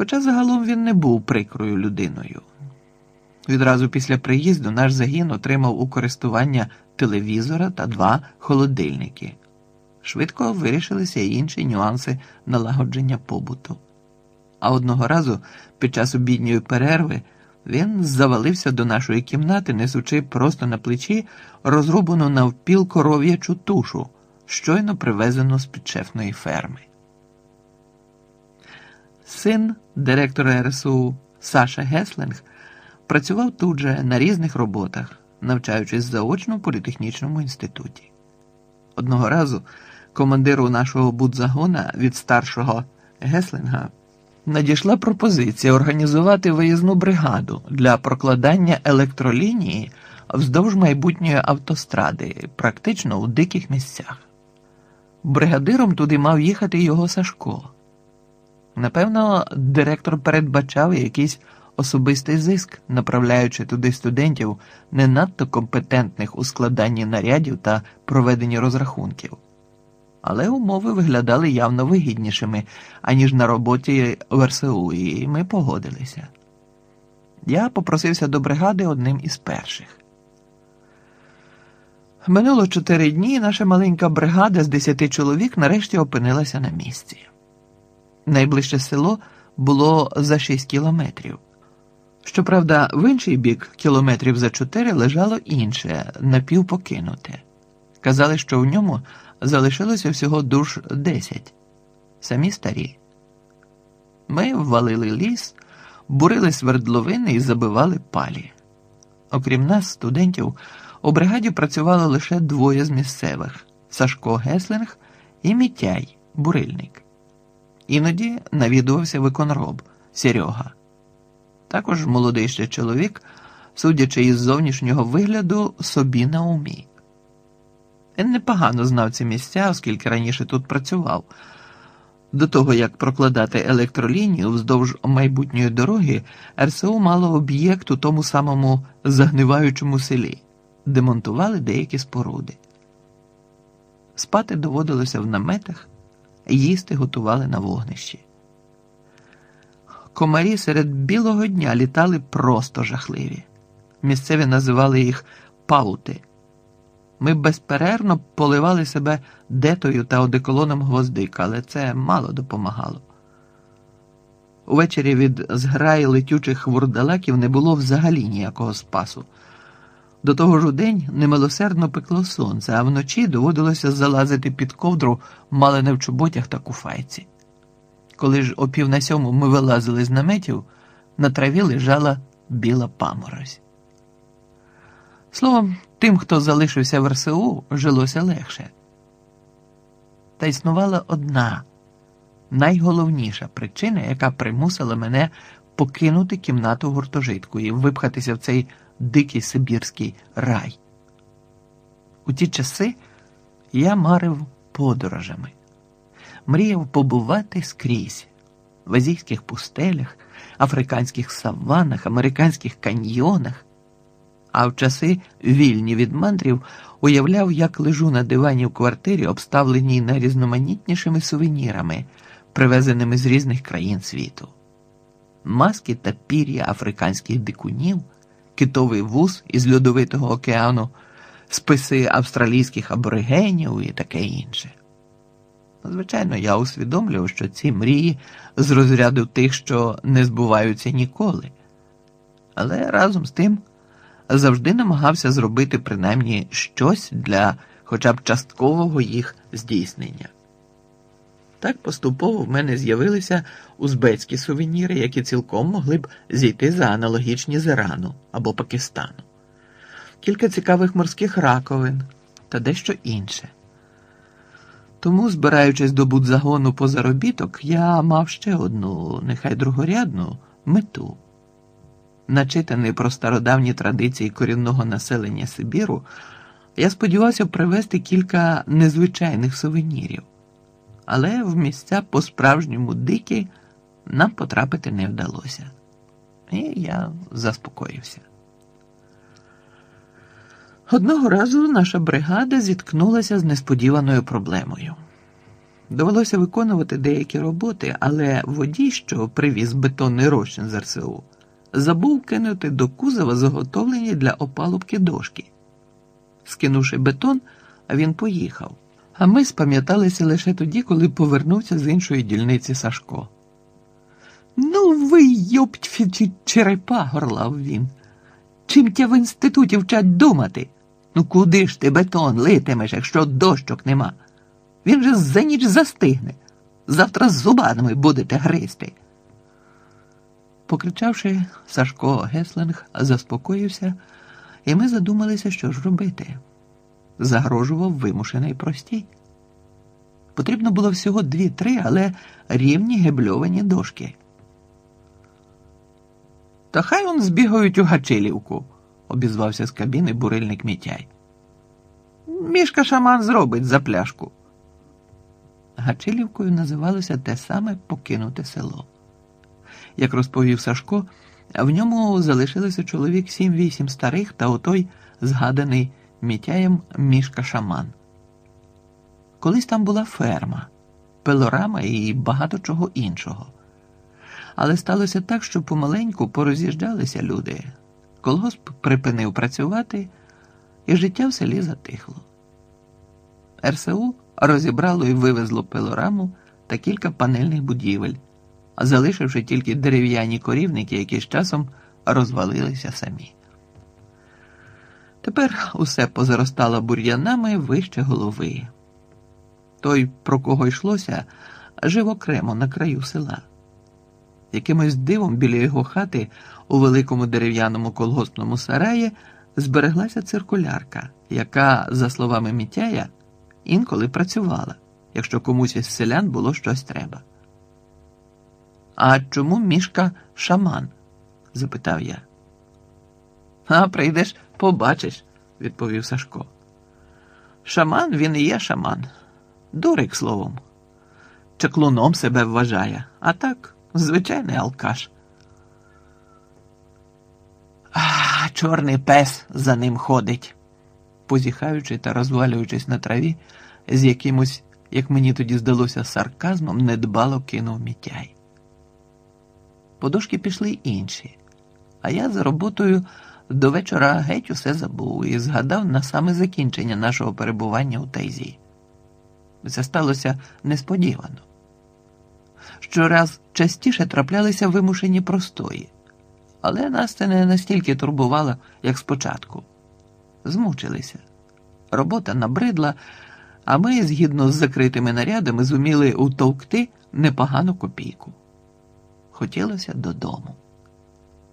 Хоча загалом він не був прикрою людиною. Відразу після приїзду наш загін отримав у користування телевізора та два холодильники. Швидко вирішилися й інші нюанси налагодження побуту. А одного разу, під час обідньої перерви, він завалився до нашої кімнати, несучи просто на плечі розрубану навпіл коров'ячу тушу, щойно привезену з підшефної ферми. Син директора РСУ Саша Геслинг працював тут же на різних роботах, навчаючись заочно в політехнічному інституті. Одного разу командиру нашого будзагона від старшого Геслинга надійшла пропозиція організувати виїзну бригаду для прокладання електролінії вздовж майбутньої автостради, практично у диких місцях. Бригадиром туди мав їхати його Сашко. Напевно, директор передбачав якийсь особистий зиск, направляючи туди студентів не надто компетентних у складанні нарядів та проведенні розрахунків. Але умови виглядали явно вигіднішими, аніж на роботі в РСУ, і ми погодилися. Я попросився до бригади одним із перших. Минуло чотири дні, і наша маленька бригада з десяти чоловік нарешті опинилася на місці. Найближче село було за шість кілометрів. Щоправда, в інший бік кілометрів за чотири лежало інше, напівпокинуте. Казали, що в ньому залишилося всього душ десять, самі старі. Ми ввалили ліс, бурили свердловини і забивали палі. Окрім нас, студентів, у бригаді працювало лише двоє з місцевих Сашко Геслинг і Мітяй, бурильник. Іноді навідувався виконроб Серега. Також молодий ще чоловік, судячи із зовнішнього вигляду, собі на умі. Він непогано знав ці місця, оскільки раніше тут працював. До того, як прокладати електролінію вздовж майбутньої дороги, РСУ мало об'єкт у тому самому загниваючому селі, де монтували деякі споруди. Спати доводилося в наметах, їсти готували на вогнищі. Комарі серед білого дня літали просто жахливі. Місцеві називали їх паути. Ми безперервно поливали себе детою та одеколоном гвоздика, але це мало допомагало. Увечері від зграї летючих вурдалаків не було взагалі ніякого спасу. До того ж у день немилосердно пекло сонце, а вночі доводилося залазити під ковдру мали не в чоботях та куфайці. Коли ж о пів на сьому ми вилазили з наметів, на траві лежала біла паморозь. Словом, тим, хто залишився в РСУ, жилося легше. Та існувала одна найголовніша причина, яка примусила мене покинути кімнату гуртожитку і випхатися в цей дикий Сибірський рай. У ті часи я марив подорожами, мріяв побувати скрізь в азійських пустелях, африканських саванах, американських каньйонах а в часи вільні від мандрів уявляв, як лежу на дивані в квартирі, обставленій найрізноманітнішими сувенірами, привезеними з різних країн світу. Маски та пір'я африканських дикунів, китовий вуз із льодовитого океану, списи австралійських аборигенів і таке інше. Звичайно, я усвідомлював, що ці мрії з розряду тих, що не збуваються ніколи. Але разом з тим завжди намагався зробити принаймні щось для хоча б часткового їх здійснення. Так поступово в мене з'явилися узбецькі сувеніри, які цілком могли б зійти за аналогічні з Ірану або Пакистану, кілька цікавих морських раковин та дещо інше. Тому, збираючись до будзагону по заробіток, я мав ще одну, нехай другорядну мету. Начитаний про стародавні традиції корінного населення Сибіру, я сподівався привезти кілька незвичайних сувенірів, але в місця по-справжньому дикі нам потрапити не вдалося. І я заспокоївся. Одного разу наша бригада зіткнулася з несподіваною проблемою. Довелося виконувати деякі роботи, але водій, що привіз бетонний розчин з РСУ, забув кинути до кузова заготовлені для опалубки дошки. Скинувши бетон, він поїхав. А ми спам'яталися лише тоді, коли повернувся з іншої дільниці Сашко. Ну, ви йоптфі черепа, горлав він. Чим тя в інституті вчать думати? Ну куди ж ти бетон литимеш, якщо дощок нема? Він же за ніч застигне. Завтра з зубами будете гризти. Покричавши, Сашко Геслинг заспокоївся, і ми задумалися, що ж робити. Загрожував вимушений простій. Потрібно було всього дві-три, але рівні гебльовані дошки. Та хай он збігають у Гачилівку, обізвався з кабіни бурильник Мітяй. Мішка шаман зробить за пляшку. Гачилівкою називалося те саме покинуте село. Як розповів Сашко, в ньому залишилося чоловік сім-вісім старих та отой згаданий мітяєм мішка шаман. Колись там була ферма, пилорама і багато чого іншого. Але сталося так, що помаленьку пороз'їжджалися люди. Колгосп припинив працювати, і життя в селі затихло. РСУ розібрало і вивезло пилораму та кілька панельних будівель, залишивши тільки дерев'яні корівники, які з часом розвалилися самі. Тепер усе позаростало бур'янами вище голови. Той, про кого йшлося, жив окремо на краю села. Якимось дивом біля його хати у великому дерев'яному колгоспному сараї збереглася циркулярка, яка, за словами Мітяя, інколи працювала, якщо комусь із селян було щось треба. А чому мішка шаман? запитав я. А прийдеш, побачиш, відповів Сашко. Шаман він і є шаман. Дурик словом. Чаклуном себе вважає, а так, звичайний алкаш. А, чорний пес за ним ходить, позіхаючи та розвалюючись на траві, з якимось, як мені тоді здалося, сарказмом недбало кинув мітяй. Подошки пішли інші, а я за роботою до вечора геть усе забув і згадав на саме закінчення нашого перебування у Тайзі. Це сталося несподівано. Щораз частіше траплялися вимушені простої, але нас це не настільки турбувало, як спочатку. Змучилися. Робота набридла, а ми, згідно з закритими нарядами, зуміли утовкти непогану копійку. Хотілося додому.